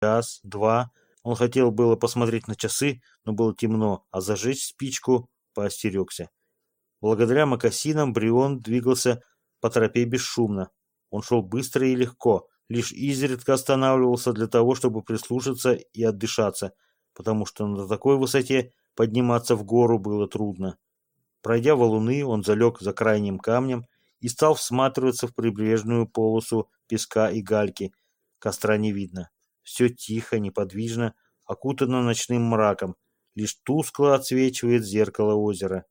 час, два. Он хотел было посмотреть на часы, но было темно, а зажечь спичку поостерегся. Благодаря мокасинам Брион двигался по тропе бесшумно. Он шел быстро и легко, лишь изредка останавливался для того, чтобы прислушаться и отдышаться, потому что на такой высоте подниматься в гору было трудно. Пройдя валуны, он залег за крайним камнем и стал всматриваться в прибрежную полосу песка и гальки. Костра не видно. Все тихо, неподвижно, окутано ночным мраком. Лишь тускло отсвечивает зеркало озера.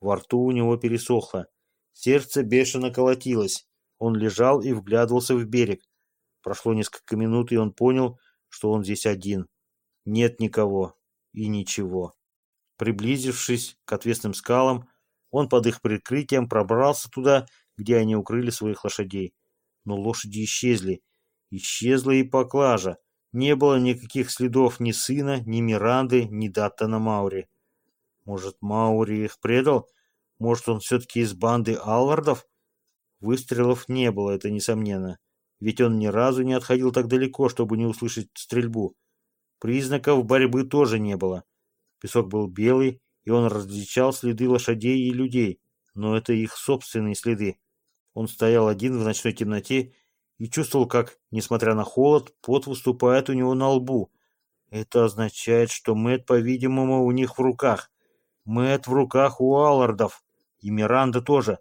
Во рту у него пересохло. Сердце бешено колотилось. Он лежал и вглядывался в берег. Прошло несколько минут, и он понял, что он здесь один. Нет никого и ничего. Приблизившись к отвесным скалам, он под их прикрытием пробрался туда, где они укрыли своих лошадей. Но лошади исчезли. Исчезла и поклажа. Не было никаких следов ни сына, ни Миранды, ни Даттона Маури. Может, Маури их предал? Может, он все-таки из банды Аллардов? Выстрелов не было, это несомненно. Ведь он ни разу не отходил так далеко, чтобы не услышать стрельбу. Признаков борьбы тоже не было. Песок был белый, и он различал следы лошадей и людей, но это их собственные следы. Он стоял один в ночной темноте и чувствовал, как, несмотря на холод, пот выступает у него на лбу. Это означает, что Мэт, по-видимому, у них в руках. Мэт в руках у Аллардов. И Миранда тоже.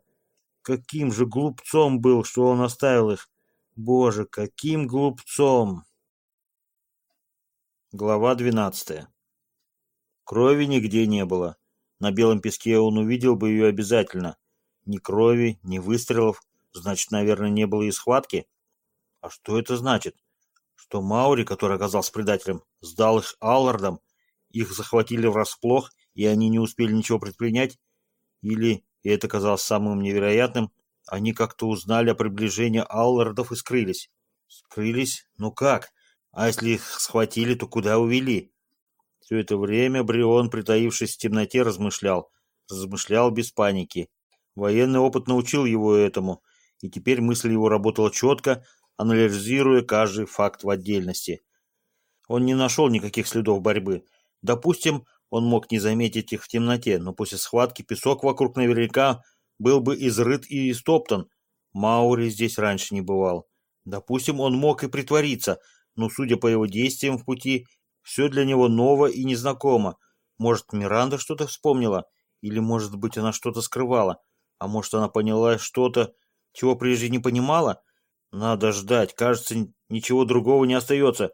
Каким же глупцом был, что он оставил их. Боже, каким глупцом! Глава двенадцатая. Крови нигде не было. На белом песке он увидел бы ее обязательно. Ни крови, ни выстрелов. Значит, наверное, не было и схватки. А что это значит? Что Маури, который оказался предателем, сдал их Аллардам, их захватили врасплох, и они не успели ничего предпринять? Или, и это казалось самым невероятным, они как-то узнали о приближении Аллардов и скрылись? Скрылись? Ну как? А если их схватили, то куда увели? Все это время Брион, притаившись в темноте, размышлял. Размышлял без паники. Военный опыт научил его этому, и теперь мысль его работала четко, анализируя каждый факт в отдельности. Он не нашел никаких следов борьбы. Допустим, он мог не заметить их в темноте, но после схватки песок вокруг наверняка был бы изрыт и истоптан. Маури здесь раньше не бывал. Допустим, он мог и притвориться, но, судя по его действиям в пути, все для него ново и незнакомо. Может, Миранда что-то вспомнила? Или, может быть, она что-то скрывала? А может, она поняла что-то, чего прежде не понимала? Надо ждать. Кажется, ничего другого не остается.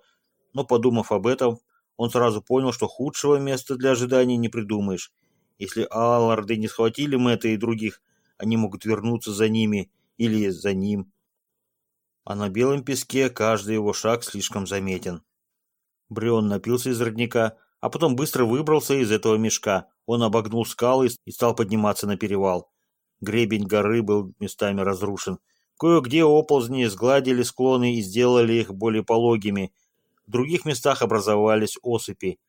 Но, подумав об этом, он сразу понял, что худшего места для ожидания не придумаешь. Если Алларды не схватили Мэтта и других, они могут вернуться за ними или за ним. А на белом песке каждый его шаг слишком заметен. Брион напился из родника, а потом быстро выбрался из этого мешка. Он обогнул скалы и стал подниматься на перевал. Гребень горы был местами разрушен. Кое-где оползни сгладили склоны и сделали их более пологими. В других местах образовались осыпи.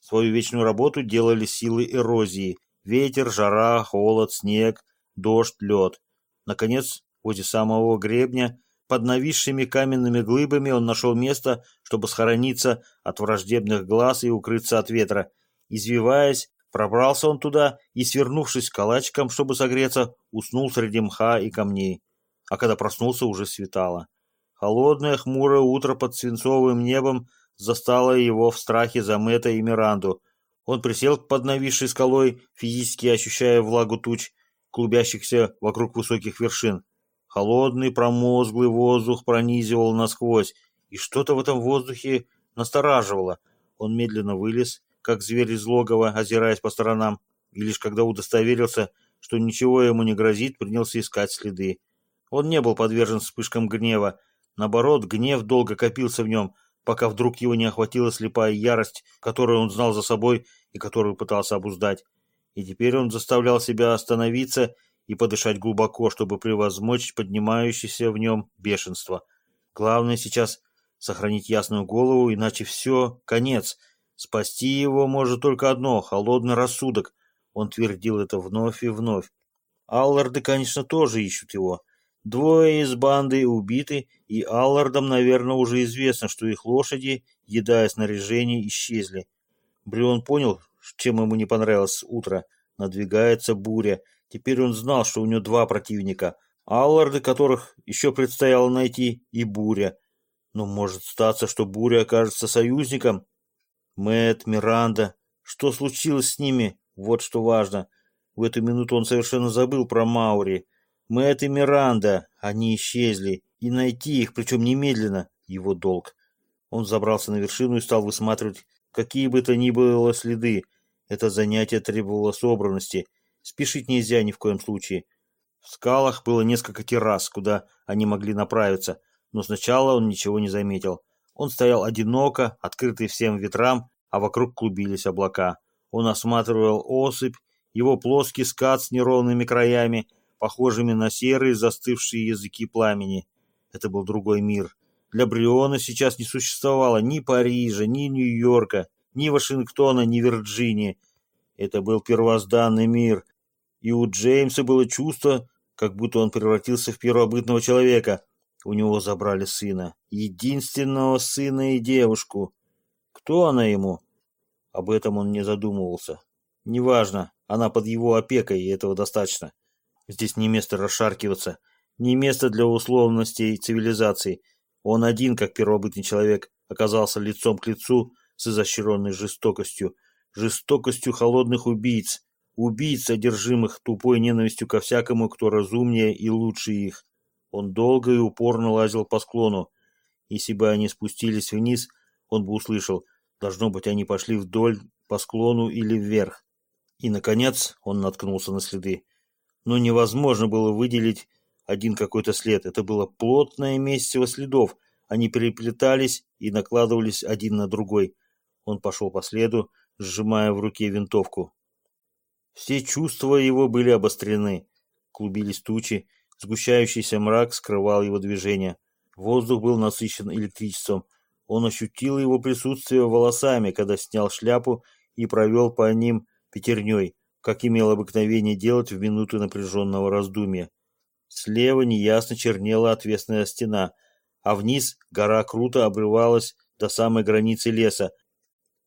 Свою вечную работу делали силы эрозии. Ветер, жара, холод, снег, дождь, лед. Наконец, возле самого гребня под нависшими каменными глыбами он нашел место, чтобы схорониться от враждебных глаз и укрыться от ветра. Извиваясь, пробрался он туда и, свернувшись калачиком, чтобы согреться, уснул среди мха и камней. А когда проснулся, уже светало. Холодное хмурое утро под свинцовым небом застало его в страхе за Мэтта и Миранду. Он присел под нависшей скалой, физически ощущая влагу туч, клубящихся вокруг высоких вершин. Холодный промозглый воздух пронизывал насквозь, и что-то в этом воздухе настораживало. Он медленно вылез, как зверь из логова, озираясь по сторонам, и лишь когда удостоверился, что ничего ему не грозит, принялся искать следы. Он не был подвержен вспышкам гнева. Наоборот, гнев долго копился в нем, пока вдруг его не охватила слепая ярость, которую он знал за собой и которую пытался обуздать. И теперь он заставлял себя остановиться и подышать глубоко, чтобы превозмочь поднимающееся в нем бешенство. Главное сейчас сохранить ясную голову, иначе все, конец. Спасти его может только одно — холодный рассудок. Он твердил это вновь и вновь. Алларды, конечно, тоже ищут его. Двое из банды убиты, и Аллардам, наверное, уже известно, что их лошади, еда и снаряжение, исчезли. Брион понял, чем ему не понравилось утро. Надвигается буря. Теперь он знал, что у него два противника. Алларды, которых еще предстояло найти, и буря. Но может статься, что буря окажется союзником. Мэтт, Миранда. Что случилось с ними? Вот что важно. В эту минуту он совершенно забыл про Маури. Мэтт и Миранда, они исчезли, и найти их, причем немедленно, его долг. Он забрался на вершину и стал высматривать какие бы то ни было следы. Это занятие требовало собранности. Спешить нельзя ни в коем случае. В скалах было несколько террас, куда они могли направиться, но сначала он ничего не заметил. Он стоял одиноко, открытый всем ветрам, а вокруг клубились облака. Он осматривал осыпь, его плоский скат с неровными краями — похожими на серые застывшие языки пламени. Это был другой мир. Для Бриона сейчас не существовало ни Парижа, ни Нью-Йорка, ни Вашингтона, ни Вирджинии. Это был первозданный мир. И у Джеймса было чувство, как будто он превратился в первобытного человека. У него забрали сына. Единственного сына и девушку. Кто она ему? Об этом он не задумывался. Неважно, она под его опекой, и этого достаточно. Здесь не место расшаркиваться, не место для условностей цивилизации. Он один, как первобытный человек, оказался лицом к лицу с изощренной жестокостью, жестокостью холодных убийц, убийц, одержимых тупой ненавистью ко всякому, кто разумнее и лучше их. Он долго и упорно лазил по склону. Если бы они спустились вниз, он бы услышал, должно быть, они пошли вдоль по склону или вверх. И, наконец, он наткнулся на следы но невозможно было выделить один какой-то след. Это было плотное месиво следов. Они переплетались и накладывались один на другой. Он пошел по следу, сжимая в руке винтовку. Все чувства его были обострены. Клубились тучи, сгущающийся мрак скрывал его движение. Воздух был насыщен электричеством. Он ощутил его присутствие волосами, когда снял шляпу и провел по ним пятерней как имел обыкновение делать в минуты напряженного раздумья. Слева неясно чернела отвесная стена, а вниз гора круто обрывалась до самой границы леса,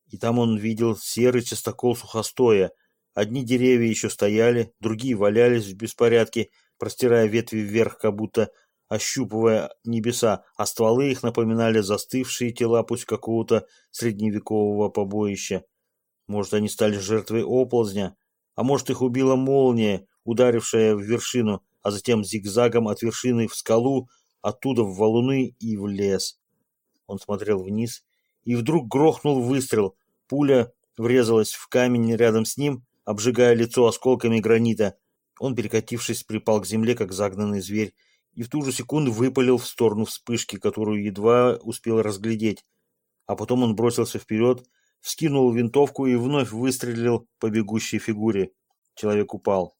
и там он видел серый частокол сухостоя. Одни деревья еще стояли, другие валялись в беспорядке, простирая ветви вверх, как будто ощупывая небеса, а стволы их напоминали застывшие тела пусть какого-то средневекового побоища. Может, они стали жертвой оползня, а может, их убила молния, ударившая в вершину, а затем зигзагом от вершины в скалу, оттуда в валуны и в лес. Он смотрел вниз, и вдруг грохнул выстрел. Пуля врезалась в камень рядом с ним, обжигая лицо осколками гранита. Он, перекатившись, припал к земле, как загнанный зверь, и в ту же секунду выпалил в сторону вспышки, которую едва успел разглядеть. А потом он бросился вперед, вскинул винтовку и вновь выстрелил по бегущей фигуре. Человек упал.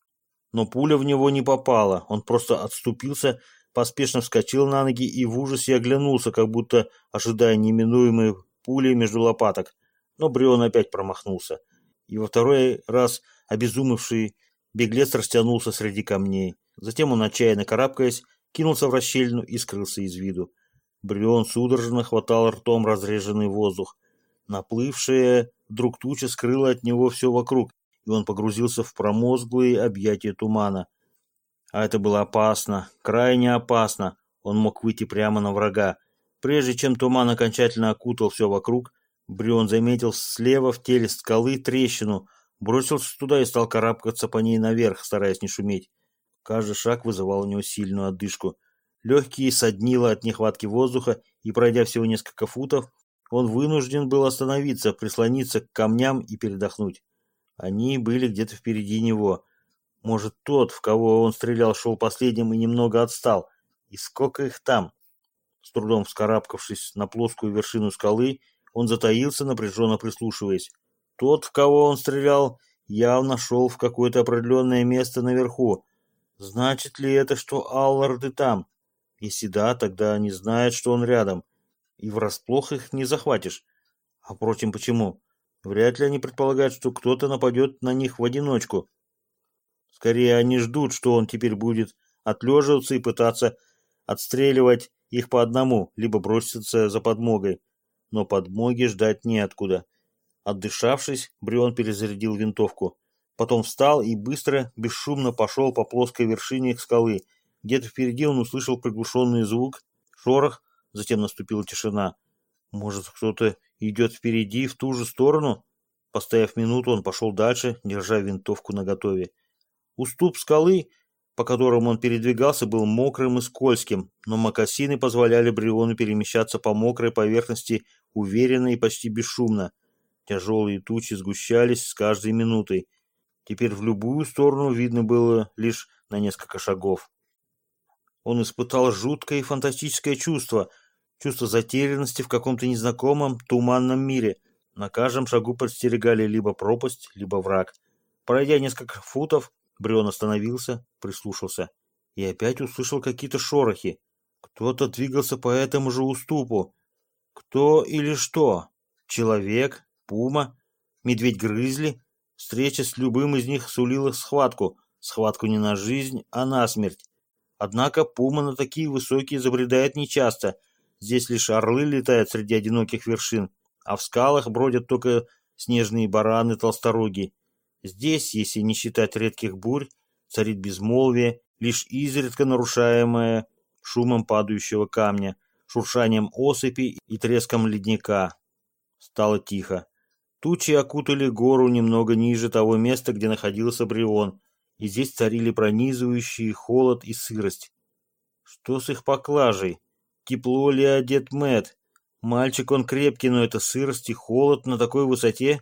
Но пуля в него не попала, он просто отступился, поспешно вскочил на ноги и в ужасе оглянулся, как будто ожидая неминуемой пули между лопаток. Но Брион опять промахнулся. И во второй раз обезумевший беглец растянулся среди камней. Затем он, отчаянно карабкаясь, кинулся в расщелину и скрылся из виду. Брион судорожно хватал ртом разреженный воздух. Наплывшая вдруг туча скрыла от него все вокруг, и он погрузился в промозглые объятия тумана. А это было опасно, крайне опасно. Он мог выйти прямо на врага. Прежде чем туман окончательно окутал все вокруг, Брион заметил слева в теле скалы трещину, бросился туда и стал карабкаться по ней наверх, стараясь не шуметь. Каждый шаг вызывал у него сильную отдышку. Легкие соднило от нехватки воздуха, и, пройдя всего несколько футов, он вынужден был остановиться, прислониться к камням и передохнуть. Они были где-то впереди него. Может, тот, в кого он стрелял, шел последним и немного отстал. И сколько их там? С трудом вскарабкавшись на плоскую вершину скалы, он затаился, напряженно прислушиваясь. Тот, в кого он стрелял, явно шел в какое-то определенное место наверху. Значит ли это, что Алларды там? Если да, тогда они знают, что он рядом и врасплох их не захватишь. А впрочем, почему? Вряд ли они предполагают, что кто-то нападет на них в одиночку. Скорее, они ждут, что он теперь будет отлеживаться и пытаться отстреливать их по одному, либо броситься за подмогой. Но подмоги ждать неоткуда. Отдышавшись, Брион перезарядил винтовку. Потом встал и быстро, бесшумно пошел по плоской вершине скалы. Где-то впереди он услышал приглушенный звук, шорох, затем наступила тишина. Может, кто-то идет впереди в ту же сторону? Постояв минуту, он пошел дальше, держа винтовку наготове. Уступ скалы, по которому он передвигался, был мокрым и скользким, но мокасины позволяли Бриону перемещаться по мокрой поверхности уверенно и почти бесшумно. Тяжелые тучи сгущались с каждой минутой. Теперь в любую сторону видно было лишь на несколько шагов. Он испытал жуткое и фантастическое чувство, чувство затерянности в каком-то незнакомом, туманном мире. На каждом шагу подстерегали либо пропасть, либо враг. Пройдя несколько футов, Брион остановился, прислушался и опять услышал какие-то шорохи. Кто-то двигался по этому же уступу. Кто или что? Человек? Пума? Медведь-грызли? Встреча с любым из них сулила схватку. Схватку не на жизнь, а на смерть. Однако пума на такие высокие забредает нечасто. Здесь лишь орлы летают среди одиноких вершин, а в скалах бродят только снежные бараны-толстороги. Здесь, если не считать редких бурь, царит безмолвие, лишь изредка нарушаемое шумом падающего камня, шуршанием осыпи и треском ледника. Стало тихо. Тучи окутали гору немного ниже того места, где находился Брион, и здесь царили пронизывающий холод и сырость. Что с их поклажей? Тепло ли одет Мэт? Мальчик он крепкий, но это сырость и холод на такой высоте.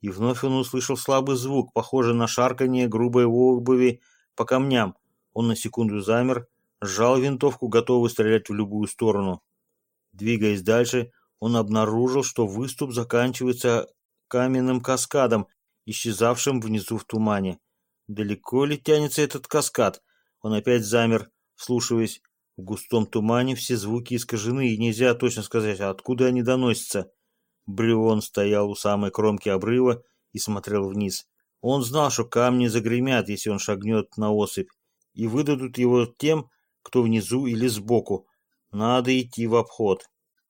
И вновь он услышал слабый звук, похожий на шарканье грубой обуви по камням. Он на секунду замер, сжал винтовку, готовый стрелять в любую сторону. Двигаясь дальше, он обнаружил, что выступ заканчивается каменным каскадом, исчезавшим внизу в тумане. Далеко ли тянется этот каскад? Он опять замер, вслушиваясь. В густом тумане все звуки искажены, и нельзя точно сказать, откуда они доносятся. Брион стоял у самой кромки обрыва и смотрел вниз. Он знал, что камни загремят, если он шагнет на осыпь, и выдадут его тем, кто внизу или сбоку. Надо идти в обход.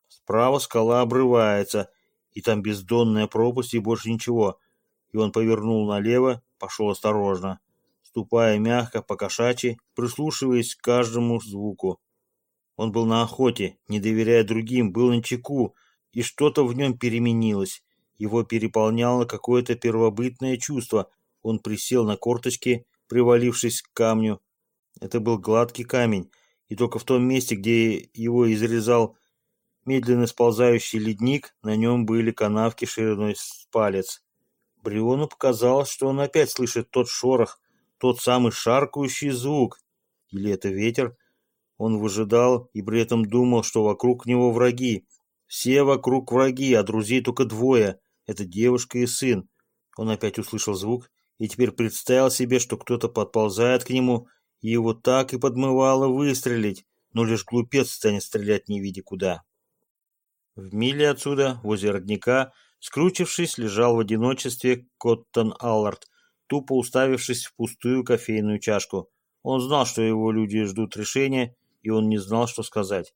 Справа скала обрывается, и там бездонная пропасть и больше ничего. И он повернул налево пошел осторожно, ступая мягко по кошачьи, прислушиваясь к каждому звуку. Он был на охоте, не доверяя другим, был на чеку, и что-то в нем переменилось. Его переполняло какое-то первобытное чувство. Он присел на корточки, привалившись к камню. Это был гладкий камень, и только в том месте, где его изрезал медленно сползающий ледник, на нем были канавки шириной с палец. Бриону показалось, что он опять слышит тот шорох, тот самый шаркающий звук. Или это ветер? Он выжидал и при этом думал, что вокруг него враги. Все вокруг враги, а друзей только двое. Это девушка и сын. Он опять услышал звук и теперь представил себе, что кто-то подползает к нему, и его так и подмывало выстрелить, но лишь глупец станет стрелять не видя куда. В миле отсюда, возле родника, Скручившись, лежал в одиночестве Коттон Аллард, тупо уставившись в пустую кофейную чашку. Он знал, что его люди ждут решения, и он не знал, что сказать.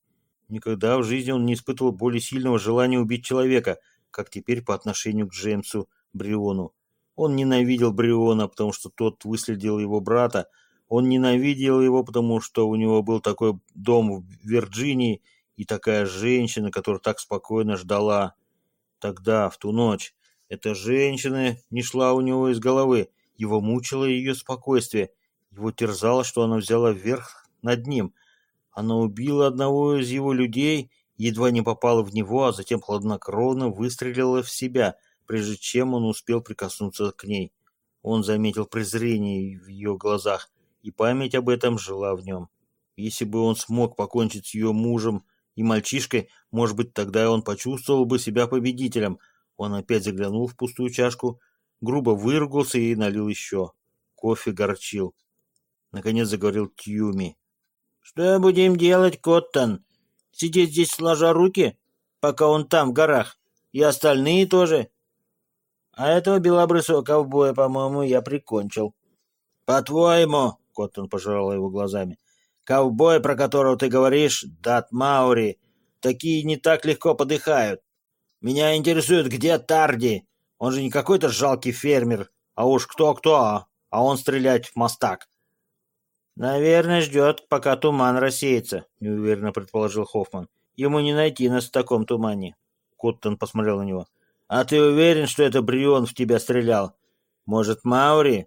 Никогда в жизни он не испытывал более сильного желания убить человека, как теперь по отношению к Джеймсу Бриону. Он ненавидел Бриона, потому что тот выследил его брата. Он ненавидел его, потому что у него был такой дом в Вирджинии и такая женщина, которая так спокойно ждала Тогда, в ту ночь, эта женщина не шла у него из головы, его мучило ее спокойствие, его терзало, что она взяла верх над ним. Она убила одного из его людей, едва не попала в него, а затем хладнокровно выстрелила в себя, прежде чем он успел прикоснуться к ней. Он заметил презрение в ее глазах, и память об этом жила в нем. Если бы он смог покончить с ее мужем и мальчишкой, может быть, тогда он почувствовал бы себя победителем. Он опять заглянул в пустую чашку, грубо выругался и налил еще. Кофе горчил. Наконец заговорил Тьюми. «Что будем делать, Коттон? Сидеть здесь сложа руки, пока он там, в горах? И остальные тоже?» «А этого белобрысого ковбоя, по-моему, я прикончил». «По-твоему?» — Коттон пожирал его глазами — Ковбой, про которого ты говоришь, Дат Маури, такие не так легко подыхают. Меня интересует, где Тарди? Он же не какой-то жалкий фермер, а уж кто-кто, а он стрелять в мостак. «Наверное, ждет, пока туман рассеется», — неуверенно предположил Хоффман. «Ему не найти нас в таком тумане». Коттон посмотрел на него. «А ты уверен, что это Брион в тебя стрелял? Может, Маури?»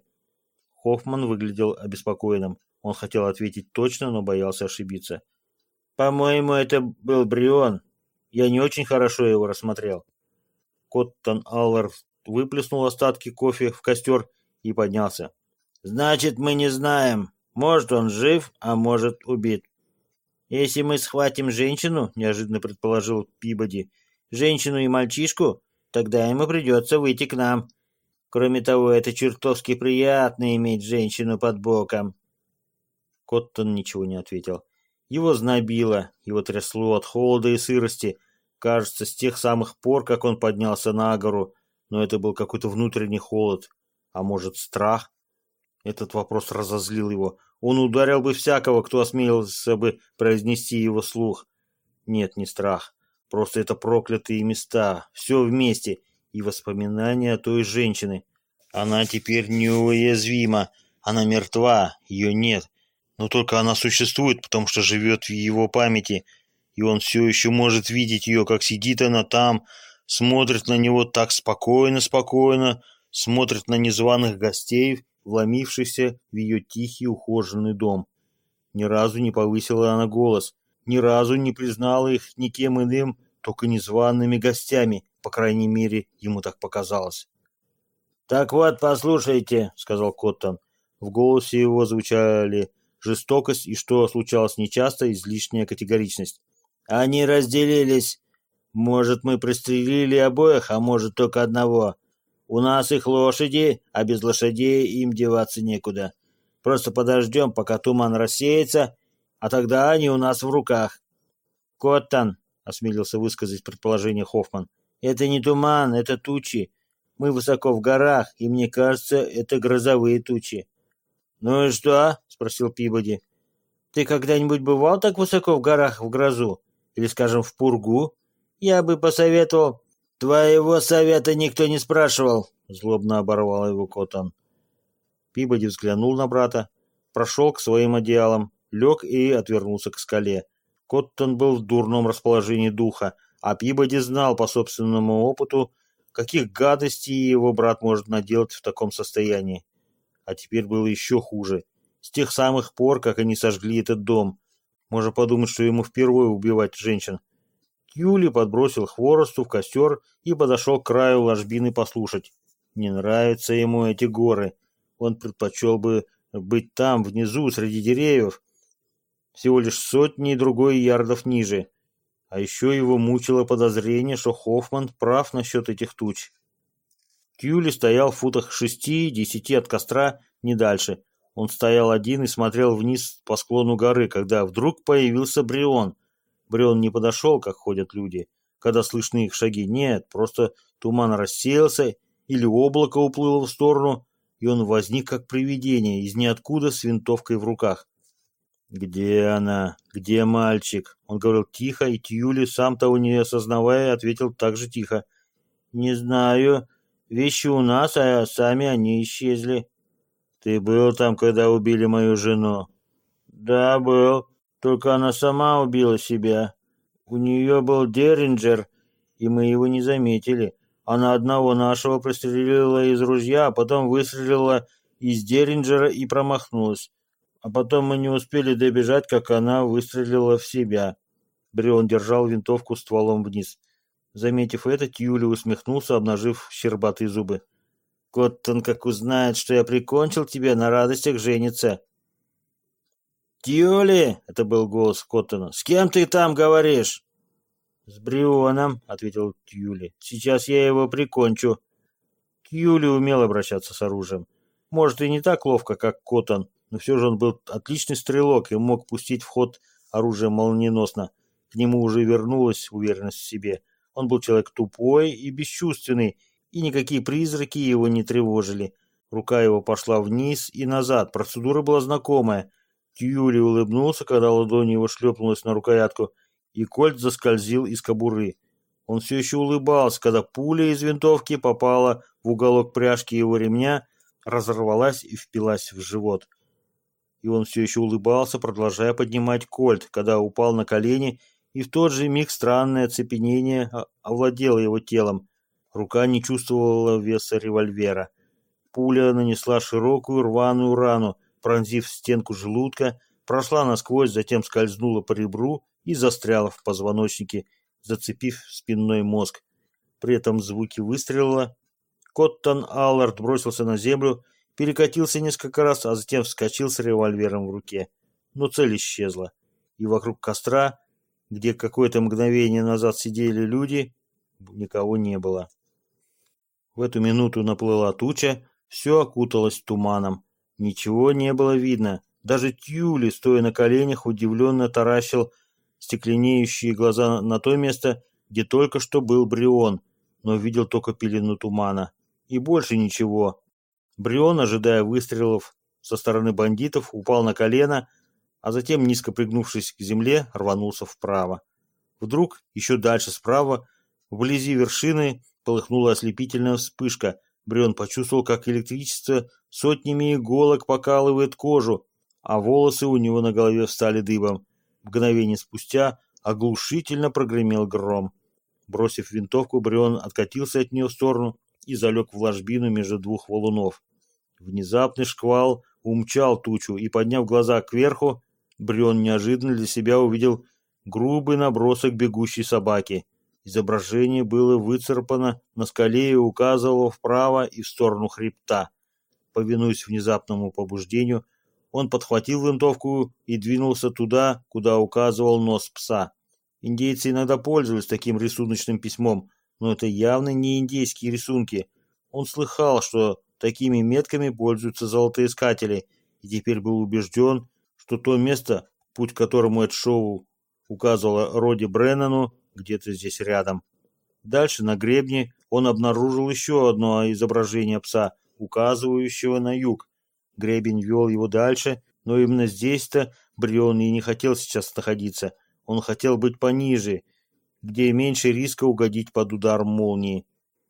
Хоффман выглядел обеспокоенным. Он хотел ответить точно, но боялся ошибиться. «По-моему, это был Брион. Я не очень хорошо его рассмотрел». Коттон Аллар выплеснул остатки кофе в костер и поднялся. «Значит, мы не знаем, может, он жив, а может, убит. Если мы схватим женщину, неожиданно предположил Пибоди, женщину и мальчишку, тогда ему придется выйти к нам. Кроме того, это чертовски приятно иметь женщину под боком. Коттон ничего не ответил. Его знобило, его трясло от холода и сырости. Кажется, с тех самых пор, как он поднялся на гору, но это был какой-то внутренний холод. А может, страх? Этот вопрос разозлил его. Он ударил бы всякого, кто осмелился бы произнести его слух. Нет, не страх. Просто это проклятые места. Все вместе. И воспоминания о той женщины. Она теперь неуязвима. Она мертва. Ее нет. Но только она существует, потому что живет в его памяти. И он все еще может видеть ее, как сидит она там, смотрит на него так спокойно-спокойно, смотрит на незваных гостей, вломившийся в ее тихий ухоженный дом. Ни разу не повысила она голос, ни разу не признала их никем иным, только незваными гостями, по крайней мере, ему так показалось. «Так вот, послушайте», — сказал Коттон. В голосе его звучали жестокость и, что случалось нечасто, излишняя категоричность. «Они разделились. Может, мы пристрелили обоих, а может, только одного. У нас их лошади, а без лошадей им деваться некуда. Просто подождем, пока туман рассеется, а тогда они у нас в руках. Коттон, — осмелился высказать предположение Хоффман, — это не туман, это тучи. Мы высоко в горах, и мне кажется, это грозовые тучи. «Ну и что?» — спросил Пибоди. «Ты когда-нибудь бывал так высоко в горах в грозу? Или, скажем, в пургу? Я бы посоветовал «Твоего совета никто не спрашивал», — злобно оборвал его Котан. Пибоди взглянул на брата, прошел к своим одеялам, лег и отвернулся к скале. Коттон был в дурном расположении духа, а Пибоди знал по собственному опыту, каких гадостей его брат может наделать в таком состоянии. А теперь было еще хуже. С тех самых пор, как они сожгли этот дом. Можно подумать, что ему впервые убивать женщин. Юли подбросил хворосту в костер и подошел к краю ложбины послушать. Не нравятся ему эти горы. Он предпочел бы быть там, внизу, среди деревьев, всего лишь сотни и другой ярдов ниже. А еще его мучило подозрение, что Хоффман прав насчет этих туч. Кьюли стоял в футах шести-десяти от костра, не дальше. Он стоял один и смотрел вниз по склону горы, когда вдруг появился Брион — Брион не подошел, как ходят люди, когда слышны их шаги. Нет, просто туман рассеялся или облако уплыло в сторону, и он возник как привидение из ниоткуда с винтовкой в руках. «Где она? Где мальчик?» Он говорил тихо, и Тьюли, сам того не осознавая, ответил так же тихо. «Не знаю. Вещи у нас, а сами они исчезли». «Ты был там, когда убили мою жену?» «Да, был. Только она сама убила себя. У нее был Деринджер, и мы его не заметили. Она одного нашего пристрелила из ружья, а потом выстрелила из Деринджера и промахнулась. А потом мы не успели добежать, как она выстрелила в себя. Брион держал винтовку стволом вниз. Заметив это, Тьюли усмехнулся, обнажив щербатые зубы. «Коттон, как узнает, что я прикончил тебя, на радостях женится. «Тьюли!» — это был голос Коттона. «С кем ты там говоришь?» «С Брионом», — ответил Тьюли. «Сейчас я его прикончу». Тьюли умел обращаться с оружием. Может, и не так ловко, как Коттон, но все же он был отличный стрелок и мог пустить в ход оружие молниеносно. К нему уже вернулась уверенность в себе. Он был человек тупой и бесчувственный, и никакие призраки его не тревожили. Рука его пошла вниз и назад, процедура была знакомая. Тьюли улыбнулся, когда ладонь его шлепнулась на рукоятку, и кольт заскользил из кобуры. Он все еще улыбался, когда пуля из винтовки попала в уголок пряжки его ремня, разорвалась и впилась в живот. И он все еще улыбался, продолжая поднимать кольт, когда упал на колени, и в тот же миг странное оцепенение овладело его телом. Рука не чувствовала веса револьвера. Пуля нанесла широкую рваную рану, пронзив стенку желудка, прошла насквозь, затем скользнула по ребру и застряла в позвоночнике, зацепив спинной мозг. При этом звуки выстрела Коттон Аллард бросился на землю, перекатился несколько раз, а затем вскочил с револьвером в руке. Но цель исчезла, и вокруг костра, где какое-то мгновение назад сидели люди, никого не было. В эту минуту наплыла туча, все окуталось туманом. Ничего не было видно. Даже Тьюли, стоя на коленях, удивленно таращил стекленеющие глаза на то место, где только что был Брион, но видел только пелену тумана. И больше ничего. Брион, ожидая выстрелов со стороны бандитов, упал на колено, а затем, низко пригнувшись к земле, рванулся вправо. Вдруг, еще дальше справа, вблизи вершины, полыхнула ослепительная вспышка. Брион почувствовал, как электричество сотнями иголок покалывает кожу, а волосы у него на голове встали дыбом. Мгновение спустя оглушительно прогремел гром. Бросив винтовку, Брион откатился от нее в сторону и залег в ложбину между двух валунов. Внезапный шквал умчал тучу, и, подняв глаза кверху, Брион неожиданно для себя увидел грубый набросок бегущей собаки. Изображение было выцарапано на скале и указывало вправо и в сторону хребта. Повинуясь внезапному побуждению, он подхватил винтовку и двинулся туда, куда указывал нос пса. Индейцы иногда пользовались таким рисуночным письмом, но это явно не индейские рисунки. Он слыхал, что такими метками пользуются золотоискатели, и теперь был убежден, что то место, путь к которому это шоу указывало Роди Бреннану, где-то здесь рядом. Дальше на гребне он обнаружил еще одно изображение пса, указывающего на юг. Гребень вел его дальше, но именно здесь-то Брион и не хотел сейчас находиться. Он хотел быть пониже, где меньше риска угодить под удар молнии.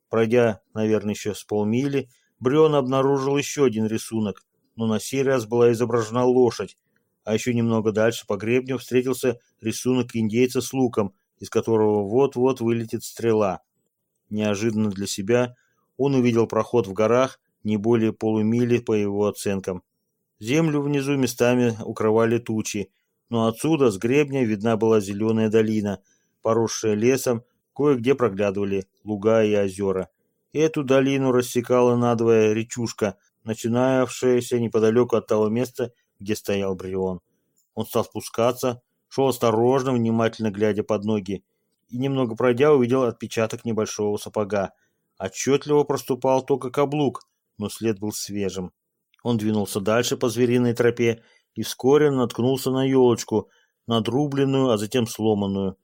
Пройдя, наверное, еще с полмили, Брион обнаружил еще один рисунок, но на сей раз была изображена лошадь, а еще немного дальше по гребню встретился рисунок индейца с луком, из которого вот-вот вылетит стрела. Неожиданно для себя он увидел проход в горах, не более полумили по его оценкам. Землю внизу местами укрывали тучи, но отсюда, с гребня, видна была зеленая долина, поросшая лесом, кое-где проглядывали луга и озера. Эту долину рассекала надвое речушка, начинавшаяся неподалеку от того места, где стоял Брион. Он стал спускаться, шел осторожно, внимательно глядя под ноги, и немного пройдя увидел отпечаток небольшого сапога. Отчетливо проступал только каблук, но след был свежим. Он двинулся дальше по звериной тропе и вскоре наткнулся на елочку, надрубленную, а затем сломанную.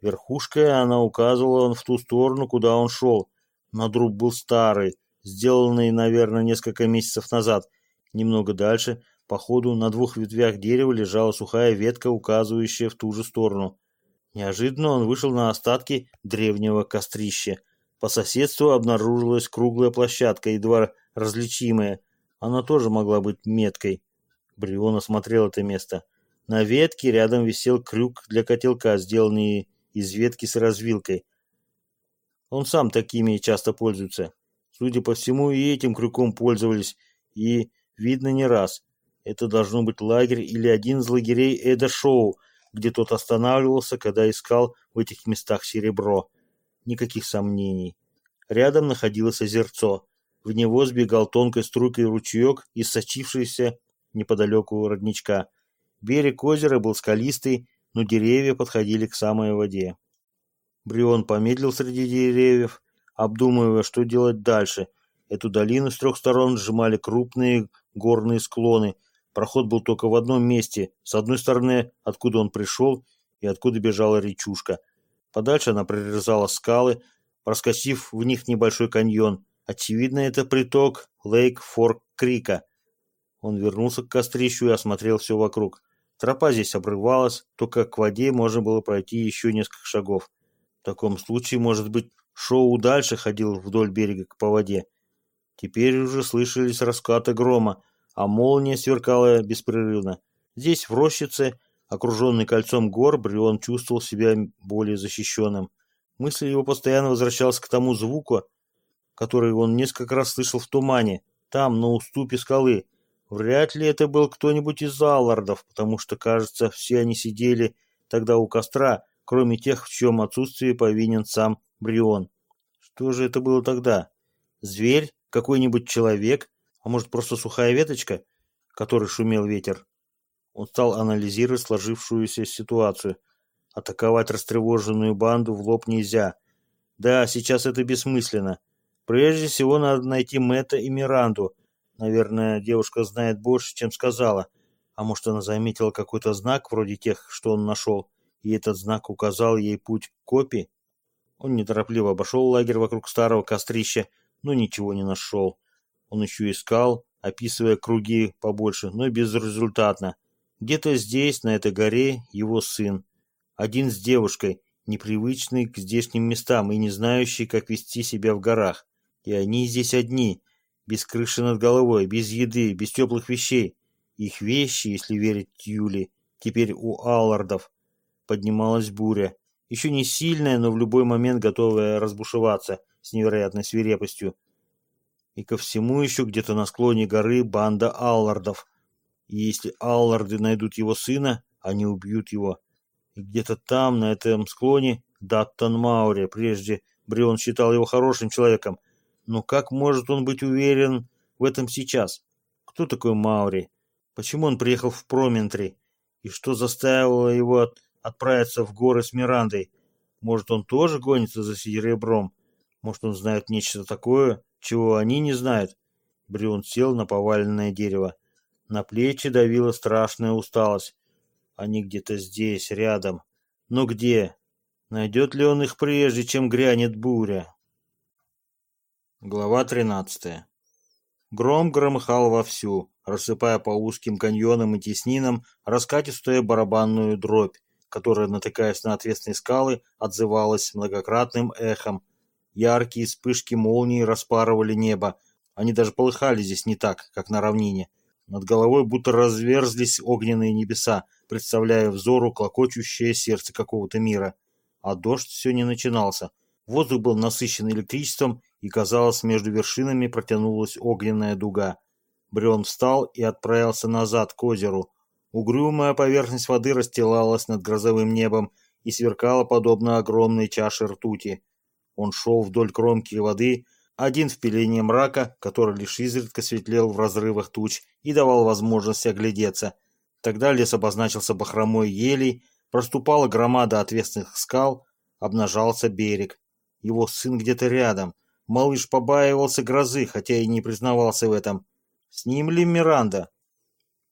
Верхушкой она указывала в ту сторону, куда он шел. Надруб был старый, сделанный, наверное, несколько месяцев назад. Немного дальше, по ходу, на двух ветвях дерева лежала сухая ветка, указывающая в ту же сторону. Неожиданно он вышел на остатки древнего кострища. По соседству обнаружилась круглая площадка, едва различимая. Она тоже могла быть меткой. Брион осмотрел это место. На ветке рядом висел крюк для котелка, сделанный из ветки с развилкой. Он сам такими часто пользуется. Судя по всему, и этим крюком пользовались, и, видно, не раз. Это должно быть лагерь или один из лагерей Эда Шоу, где тот останавливался, когда искал в этих местах серебро. Никаких сомнений. Рядом находилось озерцо. В него сбегал тонкой струйкой ручеек из сочившейся неподалеку родничка. Берег озера был скалистый, но деревья подходили к самой воде. Брион помедлил среди деревьев, обдумывая, что делать дальше. Эту долину с трех сторон сжимали крупные горные склоны. Проход был только в одном месте, с одной стороны, откуда он пришел и откуда бежала речушка. Подальше она прорезала скалы, проскочив в них небольшой каньон. Очевидно, это приток Лейк-Форк-Крика. Он вернулся к кострищу и осмотрел все вокруг. Тропа здесь обрывалась, только к воде можно было пройти еще несколько шагов. В таком случае, может быть, Шоу дальше ходил вдоль берега по воде. Теперь уже слышались раскаты грома, а молния сверкала беспрерывно. Здесь, в рощице, окруженный кольцом гор, Брион чувствовал себя более защищенным. Мысль его постоянно возвращалась к тому звуку, который он несколько раз слышал в тумане, там, на уступе скалы. Вряд ли это был кто-нибудь из аллардов, потому что, кажется, все они сидели тогда у костра, кроме тех, в чьем отсутствии повинен сам Брион. Что же это было тогда? Зверь? Какой-нибудь человек? А может, просто сухая веточка, которой шумел ветер? Он стал анализировать сложившуюся ситуацию. Атаковать растревоженную банду в лоб нельзя. Да, сейчас это бессмысленно. Прежде всего надо найти Мэтта и Миранду. Наверное, девушка знает больше, чем сказала. А может, она заметила какой-то знак, вроде тех, что он нашел, и этот знак указал ей путь к копии? Он неторопливо обошел лагерь вокруг старого кострища, но ничего не нашел. Он еще искал, описывая круги побольше, но безрезультатно. Где-то здесь, на этой горе, его сын. Один с девушкой, непривычный к здешним местам и не знающий, как вести себя в горах. И они здесь одни, без крыши над головой, без еды, без теплых вещей. Их вещи, если верить Юли, теперь у Аллардов. Поднималась буря. Еще не сильная, но в любой момент готовая разбушеваться с невероятной свирепостью. И ко всему еще где-то на склоне горы банда Аллардов. И если Алларды найдут его сына, они убьют его. И где-то там, на этом склоне, Даттон Маури, прежде Брион считал его хорошим человеком. Но как может он быть уверен в этом сейчас? Кто такой Маури? Почему он приехал в Проментри? И что заставило его отправиться в горы с Мирандой. Может, он тоже гонится за серебром? Может, он знает нечто такое, чего они не знают? Брион сел на поваленное дерево. На плечи давила страшная усталость. Они где-то здесь, рядом. Но где? Найдет ли он их прежде, чем грянет буря? Глава тринадцатая. Гром громыхал вовсю, рассыпая по узким каньонам и теснинам раскатистую барабанную дробь которая, натыкаясь на ответственные скалы, отзывалась многократным эхом. Яркие вспышки молнии распарывали небо. Они даже полыхали здесь не так, как на равнине. Над головой будто разверзлись огненные небеса, представляя взору клокочущее сердце какого-то мира. А дождь все не начинался. Воздух был насыщен электричеством, и, казалось, между вершинами протянулась огненная дуга. Брен встал и отправился назад к озеру, Угрюмая поверхность воды расстилалась над грозовым небом и сверкала подобно огромной чаше ртути. Он шел вдоль кромки воды, один в пелении мрака, который лишь изредка светлел в разрывах туч и давал возможность оглядеться. Тогда лес обозначился бахромой елей, проступала громада отвесных скал, обнажался берег. Его сын где-то рядом. Малыш побаивался грозы, хотя и не признавался в этом. С ним ли Миранда?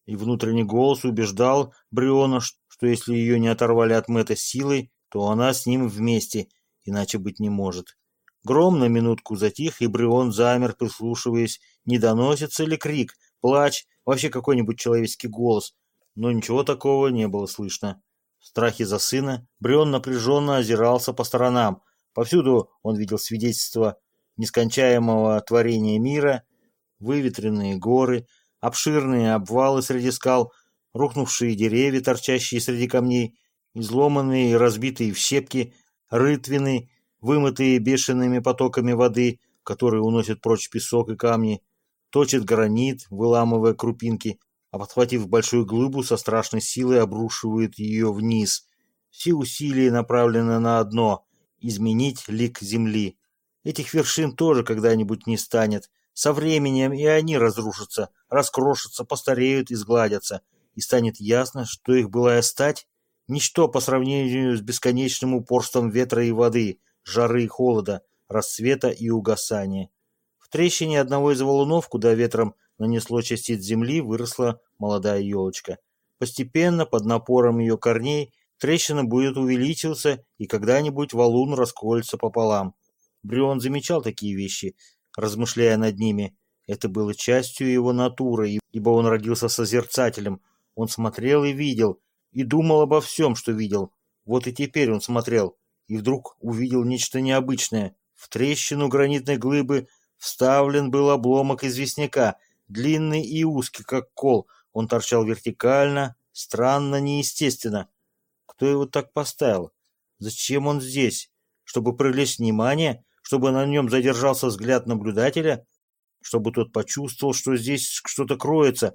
И внутренний голос убеждал Бриона, что если ее не оторвали от Мэтта силой, то она с ним вместе, иначе быть не может. Гром на минутку затих, и Брион замер, прислушиваясь, не доносится ли крик, плач, вообще какой-нибудь человеческий голос. Но ничего такого не было слышно. В страхе за сына Брион напряженно озирался по сторонам. Повсюду он видел свидетельства нескончаемого творения мира, выветренные горы, обширные обвалы среди скал, рухнувшие деревья, торчащие среди камней, изломанные и разбитые в щепки, рытвины, вымытые бешеными потоками воды, которые уносят прочь песок и камни, точит гранит, выламывая крупинки, а подхватив большую глыбу, со страшной силой обрушивает ее вниз. Все усилия направлены на одно — изменить лик земли. Этих вершин тоже когда-нибудь не станет — со временем и они разрушатся, раскрошатся, постареют и сгладятся, и станет ясно, что их былая стать — ничто по сравнению с бесконечным упорством ветра и воды, жары и холода, рассвета и угасания. В трещине одного из валунов, куда ветром нанесло частиц земли, выросла молодая елочка. Постепенно, под напором ее корней, трещина будет увеличиваться, и когда-нибудь валун расколется пополам. Брион замечал такие вещи, размышляя над ними. Это было частью его натуры, ибо он родился созерцателем. Он смотрел и видел, и думал обо всем, что видел. Вот и теперь он смотрел, и вдруг увидел нечто необычное. В трещину гранитной глыбы вставлен был обломок известняка, длинный и узкий, как кол. Он торчал вертикально, странно, неестественно. Кто его так поставил? Зачем он здесь? Чтобы привлечь внимание? Чтобы на нем задержался взгляд наблюдателя? Чтобы тот почувствовал, что здесь что-то кроется?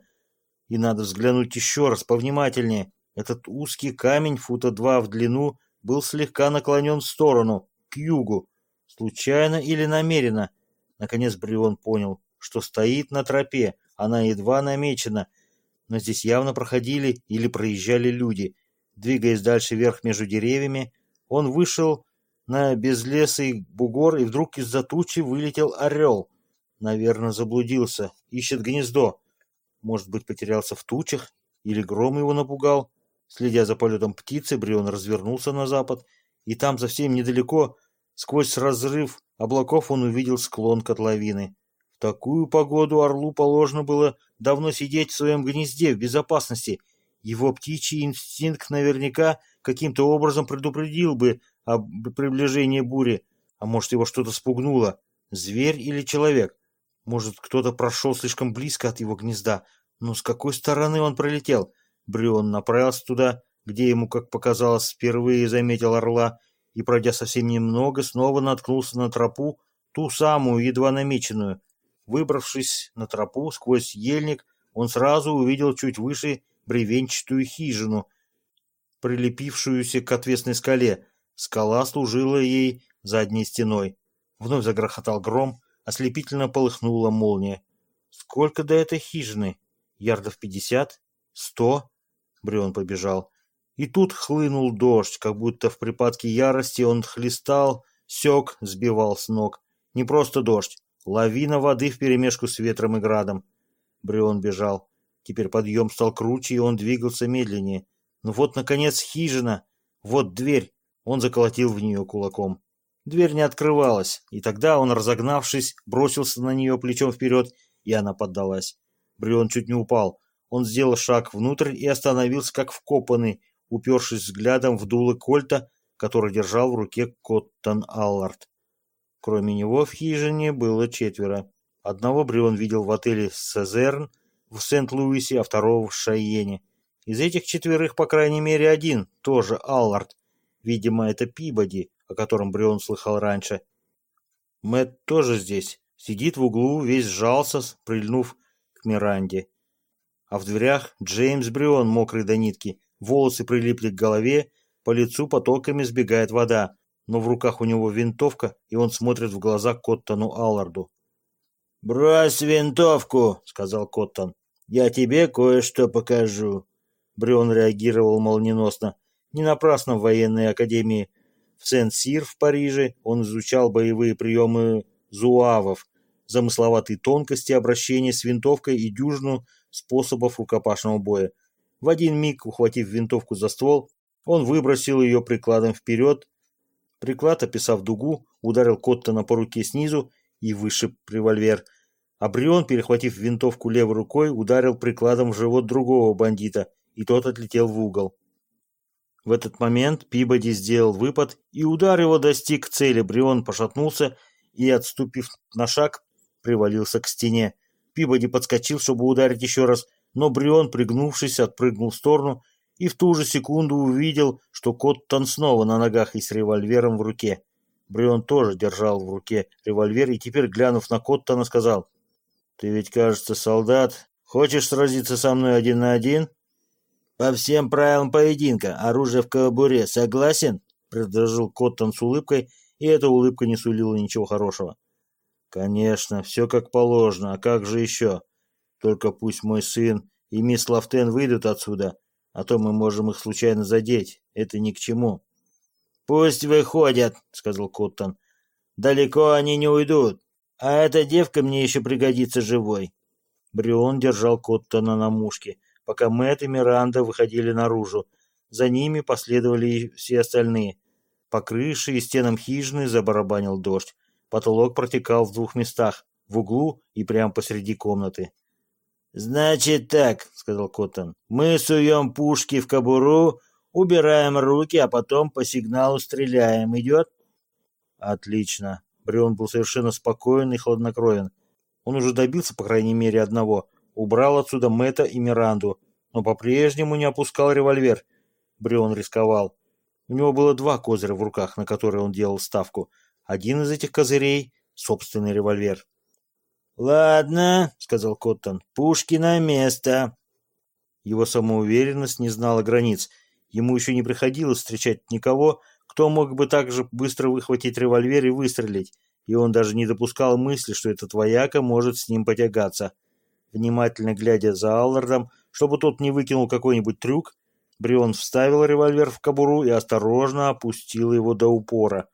И надо взглянуть еще раз, повнимательнее. Этот узкий камень, фута два в длину, был слегка наклонен в сторону, к югу. Случайно или намеренно? Наконец Брион понял, что стоит на тропе. Она едва намечена, но здесь явно проходили или проезжали люди. Двигаясь дальше вверх между деревьями, он вышел на безлесый бугор, и вдруг из-за тучи вылетел орел. Наверное, заблудился, ищет гнездо. Может быть, потерялся в тучах, или гром его напугал. Следя за полетом птицы, Брион развернулся на запад, и там совсем недалеко, сквозь разрыв облаков, он увидел склон котловины. В такую погоду орлу положено было давно сидеть в своем гнезде в безопасности. Его птичий инстинкт наверняка каким-то образом предупредил бы об приближении бури, а может его что-то спугнуло. Зверь или человек? Может, кто-то прошел слишком близко от его гнезда. Но с какой стороны он пролетел? Брион направился туда, где ему, как показалось, впервые заметил орла, и, пройдя совсем немного, снова наткнулся на тропу, ту самую, едва намеченную. Выбравшись на тропу сквозь ельник, он сразу увидел чуть выше бревенчатую хижину, прилепившуюся к отвесной скале. Скала служила ей задней стеной. Вновь загрохотал гром, ослепительно полыхнула молния. Сколько до этой хижины? Ярдов пятьдесят? Сто? Брион побежал. И тут хлынул дождь, как будто в припадке ярости он хлестал, сёк, сбивал с ног. Не просто дождь, лавина воды вперемешку с ветром и градом. Брион бежал. Теперь подъем стал круче, и он двигался медленнее. Ну вот, наконец, хижина. Вот дверь. Он заколотил в нее кулаком. Дверь не открывалась, и тогда он, разогнавшись, бросился на нее плечом вперед, и она поддалась. Брион чуть не упал. Он сделал шаг внутрь и остановился как вкопанный, упершись взглядом в дуло кольта, который держал в руке Коттон Аллард. Кроме него в хижине было четверо. Одного Брион видел в отеле «Сезерн» в Сент-Луисе, а второго в Шайене. Из этих четверых, по крайней мере, один, тоже Аллард. Видимо, это Пибоди, о котором Брион слыхал раньше. Мэтт тоже здесь. Сидит в углу, весь сжался, прильнув к Миранде. А в дверях Джеймс Брион, мокрый до нитки. Волосы прилипли к голове, по лицу потоками сбегает вода, но в руках у него винтовка, и он смотрит в глаза Коттону Алларду. «Брось винтовку!» — сказал Коттон. «Я тебе кое-что покажу». Брион реагировал молниеносно. Не напрасно в военной академии в Сен-Сир в Париже он изучал боевые приемы зуавов, замысловатые тонкости обращения с винтовкой и дюжину способов рукопашного боя. В один миг, ухватив винтовку за ствол, он выбросил ее прикладом вперед. Приклад, описав дугу, ударил Коттона по руке снизу и вышиб револьвер. А Брион, перехватив винтовку левой рукой, ударил прикладом в живот другого бандита, и тот отлетел в угол. В этот момент Пибоди сделал выпад, и удар его достиг цели. Брион пошатнулся и, отступив на шаг, привалился к стене. Пибоди подскочил, чтобы ударить еще раз, но Брион, пригнувшись, отпрыгнул в сторону и в ту же секунду увидел, что Коттон снова на ногах и с револьвером в руке. Брион тоже держал в руке револьвер и теперь, глянув на Коттона, сказал, «Ты ведь, кажется, солдат. Хочешь сразиться со мной один на один?» «По всем правилам поединка, оружие в кобуре, согласен?» — предложил Коттон с улыбкой, и эта улыбка не сулила ничего хорошего. «Конечно, все как положено, а как же еще? Только пусть мой сын и мисс Лафтен выйдут отсюда, а то мы можем их случайно задеть. Это ни к чему». «Пусть выходят», — сказал Коттон. «Далеко они не уйдут, а эта девка мне еще пригодится живой». Брион держал Коттона на мушке, пока Мэтт и Миранда выходили наружу. За ними последовали и все остальные. По крыше и стенам хижины забарабанил дождь. Потолок протекал в двух местах. в углу и прямо посреди комнаты. «Значит так», — сказал Коттон, — «мы суем пушки в кобуру, убираем руки, а потом по сигналу стреляем. Идет?» «Отлично». Брион был совершенно спокоен и хладнокровен. Он уже добился, по крайней мере, одного. Убрал отсюда Мэтта и Миранду, но по-прежнему не опускал револьвер. Брион рисковал. У него было два козыря в руках, на которые он делал ставку. Один из этих козырей — собственный револьвер. «Ладно», — сказал Коттон, — «пушки на место». Его самоуверенность не знала границ. Ему еще не приходилось встречать никого, кто мог бы так же быстро выхватить револьвер и выстрелить, и он даже не допускал мысли, что этот вояка может с ним потягаться. Внимательно глядя за Аллардом, чтобы тот не выкинул какой-нибудь трюк, Брион вставил револьвер в кобуру и осторожно опустил его до упора.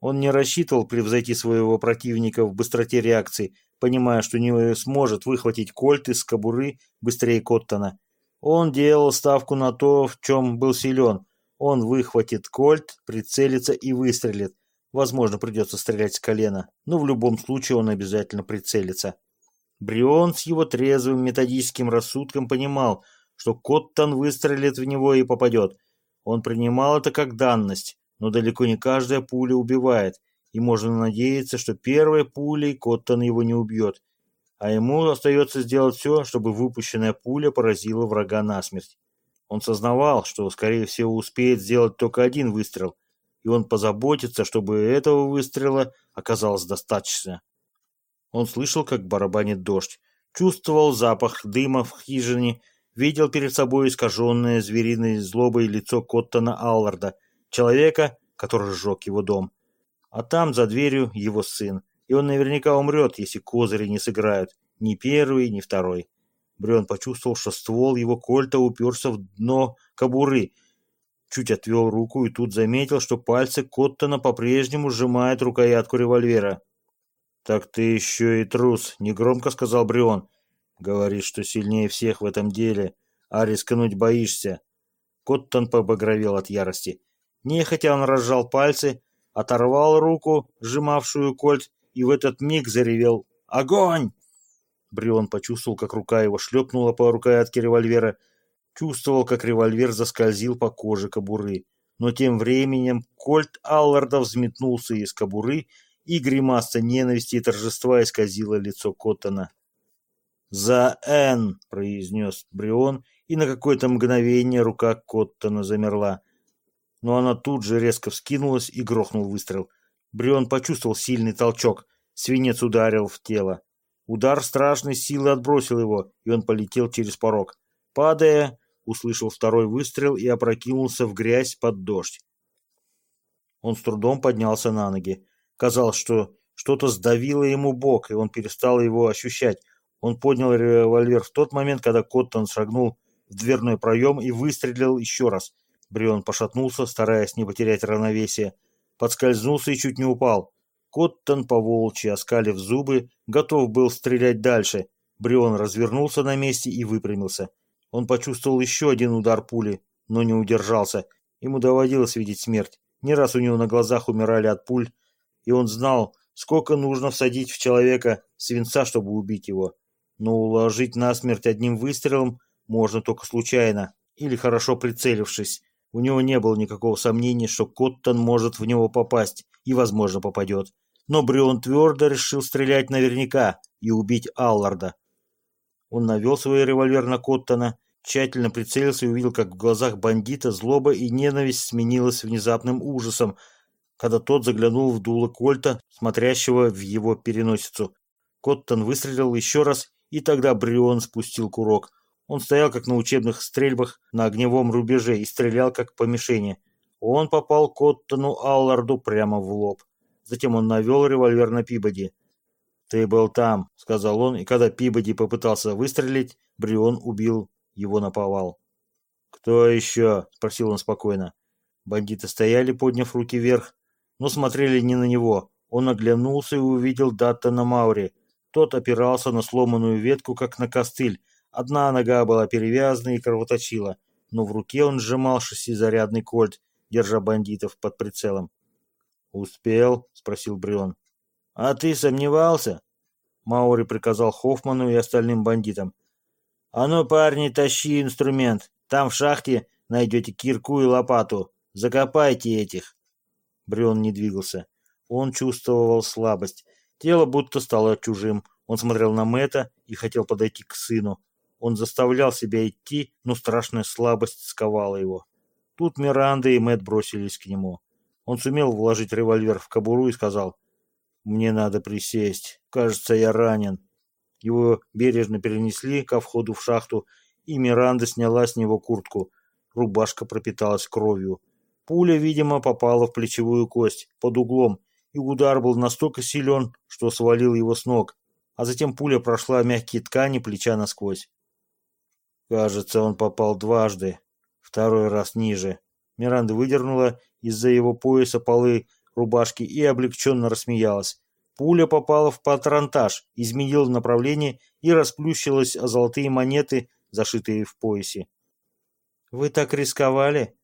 Он не рассчитывал превзойти своего противника в быстроте реакции, понимая, что не сможет выхватить кольт из кобуры быстрее Коттона. Он делал ставку на то, в чем был силен. Он выхватит кольт, прицелится и выстрелит. Возможно, придется стрелять с колена, но в любом случае он обязательно прицелится. Брион с его трезвым методическим рассудком понимал, что Коттон выстрелит в него и попадет. Он принимал это как данность, но далеко не каждая пуля убивает, и можно надеяться, что первой пулей Коттон его не убьет, а ему остается сделать все, чтобы выпущенная пуля поразила врага насмерть. Он сознавал, что, скорее всего, успеет сделать только один выстрел, и он позаботится, чтобы этого выстрела оказалось достаточно. Он слышал, как барабанит дождь, чувствовал запах дыма в хижине, видел перед собой искаженное звериной злобой лицо Коттона Алларда, человека, который сжег его дом. А там, за дверью, его сын. И он наверняка умрет, если козыри не сыграют. Ни первый, ни второй. Брен почувствовал, что ствол его кольта уперся в дно кобуры. Чуть отвел руку и тут заметил, что пальцы Коттона по-прежнему сжимают рукоятку револьвера. «Так ты еще и трус», — негромко сказал Брион. Говоришь, что сильнее всех в этом деле, а рискнуть боишься. Коттон побагровел от ярости. Нехотя он разжал пальцы, оторвал руку, сжимавшую кольт, и в этот миг заревел «Огонь!». Брион почувствовал, как рука его шлепнула по рукоятке револьвера, чувствовал, как револьвер заскользил по коже кобуры. Но тем временем кольт Алларда взметнулся из кобуры, и гримаса ненависти и торжества исказила лицо Коттона. «За Н!» — произнес Брион, и на какое-то мгновение рука Коттона замерла. Но она тут же резко вскинулась и грохнул выстрел. Брион почувствовал сильный толчок. Свинец ударил в тело. Удар страшной силы отбросил его, и он полетел через порог. Падая, услышал второй выстрел и опрокинулся в грязь под дождь. Он с трудом поднялся на ноги. Казалось, что что-то сдавило ему бок, и он перестал его ощущать. Он поднял револьвер в тот момент, когда Коттон шагнул в дверной проем и выстрелил еще раз. Брион пошатнулся, стараясь не потерять равновесие. Подскользнулся и чуть не упал. Коттон по волчьи, оскалив зубы, готов был стрелять дальше. Брион развернулся на месте и выпрямился. Он почувствовал еще один удар пули, но не удержался. Ему доводилось видеть смерть. Не раз у него на глазах умирали от пуль, и он знал, сколько нужно всадить в человека свинца, чтобы убить его но уложить насмерть одним выстрелом можно только случайно или хорошо прицелившись. У него не было никакого сомнения, что Коттон может в него попасть и, возможно, попадет. Но Брион твердо решил стрелять наверняка и убить Алларда. Он навел свой револьвер на Коттона, тщательно прицелился и увидел, как в глазах бандита злоба и ненависть сменилась внезапным ужасом, когда тот заглянул в дуло кольта, смотрящего в его переносицу. Коттон выстрелил еще раз и тогда Брион спустил курок. Он стоял, как на учебных стрельбах, на огневом рубеже и стрелял, как по мишени. Он попал Коттону Алларду прямо в лоб. Затем он навел револьвер на Пибоди. «Ты был там», — сказал он, и когда Пибоди попытался выстрелить, Брион убил его на повал. «Кто еще?» — спросил он спокойно. Бандиты стояли, подняв руки вверх, но смотрели не на него. Он оглянулся и увидел Даттона Маури. Тот опирался на сломанную ветку, как на костыль. Одна нога была перевязана и кровоточила, но в руке он сжимал шестизарядный кольт, держа бандитов под прицелом. «Успел?» — спросил Брион. «А ты сомневался?» Маури приказал Хоффману и остальным бандитам. «А ну, парни, тащи инструмент. Там в шахте найдете кирку и лопату. Закопайте этих». Брион не двигался. Он чувствовал слабость. Тело будто стало чужим. Он смотрел на Мэтта и хотел подойти к сыну. Он заставлял себя идти, но страшная слабость сковала его. Тут Миранда и Мэтт бросились к нему. Он сумел вложить револьвер в кобуру и сказал, «Мне надо присесть. Кажется, я ранен». Его бережно перенесли ко входу в шахту, и Миранда сняла с него куртку. Рубашка пропиталась кровью. Пуля, видимо, попала в плечевую кость, под углом, и удар был настолько силен, что свалил его с ног, а затем пуля прошла мягкие ткани плеча насквозь. Кажется, он попал дважды, второй раз ниже. Миранда выдернула из-за его пояса полы рубашки и облегченно рассмеялась. Пуля попала в патронтаж, изменила направление и расплющилась о золотые монеты, зашитые в поясе. «Вы так рисковали?»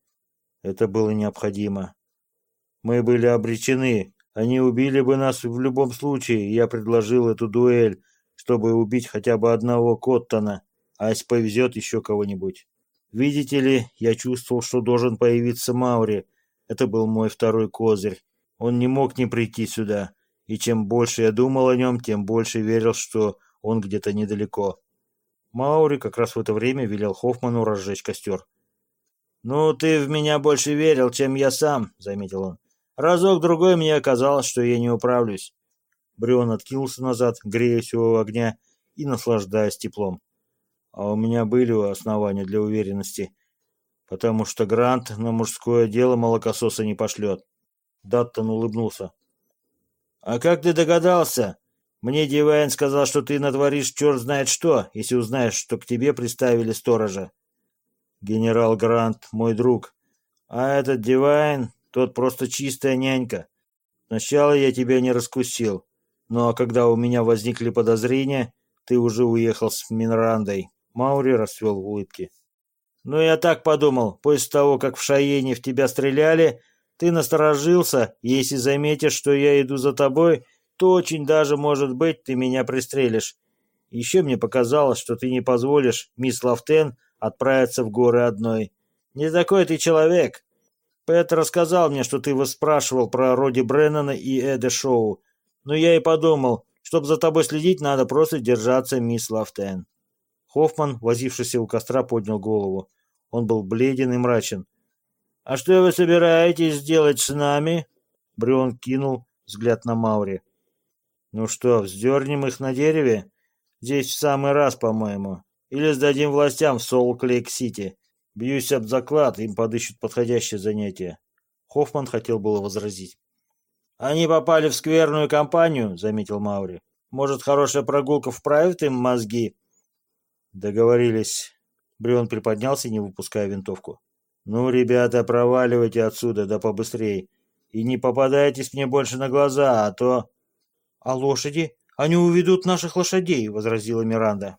Это было необходимо. Мы были обречены. Они убили бы нас в любом случае. Я предложил эту дуэль, чтобы убить хотя бы одного Коттона, а если повезет еще кого-нибудь. Видите ли, я чувствовал, что должен появиться Маури. Это был мой второй козырь. Он не мог не прийти сюда. И чем больше я думал о нем, тем больше верил, что он где-то недалеко. Маури как раз в это время велел Хоффману разжечь костер. «Ну, ты в меня больше верил, чем я сам», — заметил он. «Разок-другой мне оказалось, что я не управлюсь». Брион откинулся назад, греясь у огня и наслаждаясь теплом. А у меня были основания для уверенности, потому что Грант на мужское дело молокососа не пошлет. Даттон улыбнулся. «А как ты догадался? Мне Дивайн сказал, что ты натворишь черт знает что, если узнаешь, что к тебе приставили сторожа. Генерал Грант мой друг. А этот Дивайн, тот просто чистая нянька. Сначала я тебя не раскусил. А когда у меня возникли подозрения, ты уже уехал с Минрандой. Маури расцвел в улыбке. Ну я так подумал, после того, как в Шаене в тебя стреляли, ты насторожился, если заметишь, что я иду за тобой, то очень даже, может быть, ты меня пристрелишь. Еще мне показалось, что ты не позволишь мисс Лафтен отправиться в горы одной. Не такой ты человек. Пэт рассказал мне, что ты выспрашивал про Роди Бреннана и Эда Шоу. Но я и подумал, чтобы за тобой следить, надо просто держаться мисс Лафтен. Хоффман, возившийся у костра, поднял голову. Он был бледен и мрачен. «А что вы собираетесь делать с нами?» Брион кинул взгляд на Маури. «Ну что, вздернем их на дереве? Здесь в самый раз, по-моему. Или сдадим властям в Солклейк-Сити. Бьюсь об заклад, им подыщут подходящее занятие. Хоффман хотел было возразить. «Они попали в скверную компанию», — заметил Маури. «Может, хорошая прогулка вправит им мозги?» Договорились. Брион приподнялся, не выпуская винтовку. «Ну, ребята, проваливайте отсюда, да побыстрей. И не попадайтесь мне больше на глаза, а то...» «А лошади? Они уведут наших лошадей», — возразила Миранда.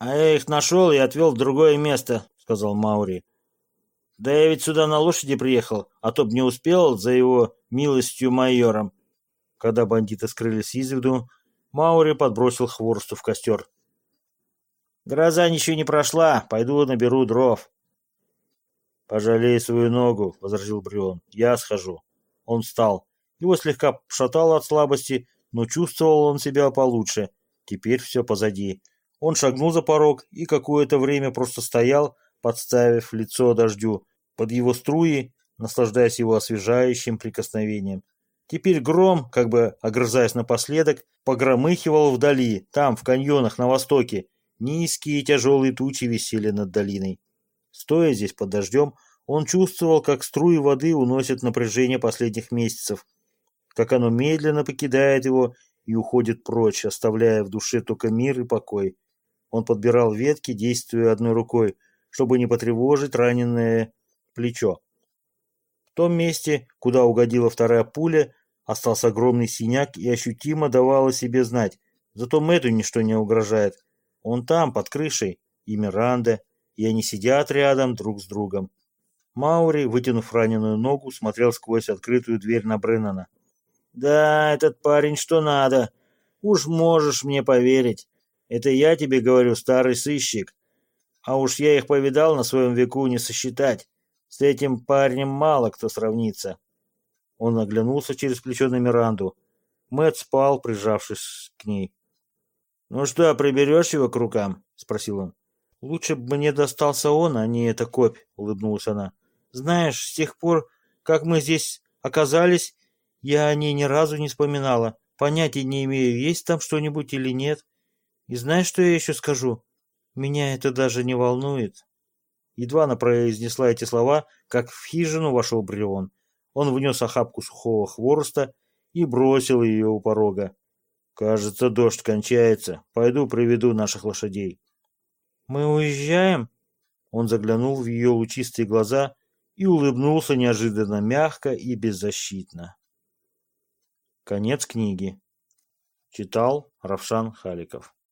«А я их нашел и отвел в другое место», — сказал Маури. «Да я ведь сюда на лошади приехал, а то б не успел за его милостью майором». Когда бандиты скрылись из виду, Маури подбросил хворосту в костер. «Гроза ничего не прошла, пойду наберу дров». «Пожалей свою ногу», — возразил Брион. «Я схожу». Он встал. Его слегка шатало от слабости, но чувствовал он себя получше. Теперь все позади. Он шагнул за порог и какое-то время просто стоял, подставив лицо дождю, под его струи, наслаждаясь его освежающим прикосновением. Теперь гром, как бы огрызаясь напоследок, погромыхивал вдали, там, в каньонах на востоке. Низкие тяжелые тучи висели над долиной. Стоя здесь под дождем, он чувствовал, как струи воды уносят напряжение последних месяцев, как оно медленно покидает его и уходит прочь, оставляя в душе только мир и покой. Он подбирал ветки, действуя одной рукой, чтобы не потревожить раненое плечо. В том месте, куда угодила вторая пуля, остался огромный синяк и ощутимо давал о себе знать. Зато Мэтту ничто не угрожает. Он там, под крышей, и Миранда, и они сидят рядом друг с другом. Маури, вытянув раненую ногу, смотрел сквозь открытую дверь на Бреннана. «Да, этот парень что надо. Уж можешь мне поверить. Это я тебе говорю, старый сыщик. А уж я их повидал на своем веку не сосчитать. С этим парнем мало кто сравнится. Он оглянулся через плечо на Миранду. Мэт спал, прижавшись к ней. «Ну что, приберешь его к рукам?» — спросил он. «Лучше бы мне достался он, а не эта копь», — улыбнулась она. «Знаешь, с тех пор, как мы здесь оказались, я о ней ни разу не вспоминала. Понятия не имею, есть там что-нибудь или нет. И знаешь, что я еще скажу? Меня это даже не волнует». Едва она произнесла эти слова, как в хижину вошел Брион. Он внес охапку сухого хвороста и бросил ее у порога. «Кажется, дождь кончается. Пойду приведу наших лошадей». «Мы уезжаем?» Он заглянул в ее лучистые глаза и улыбнулся неожиданно мягко и беззащитно. Конец книги. Читал Равшан Халиков.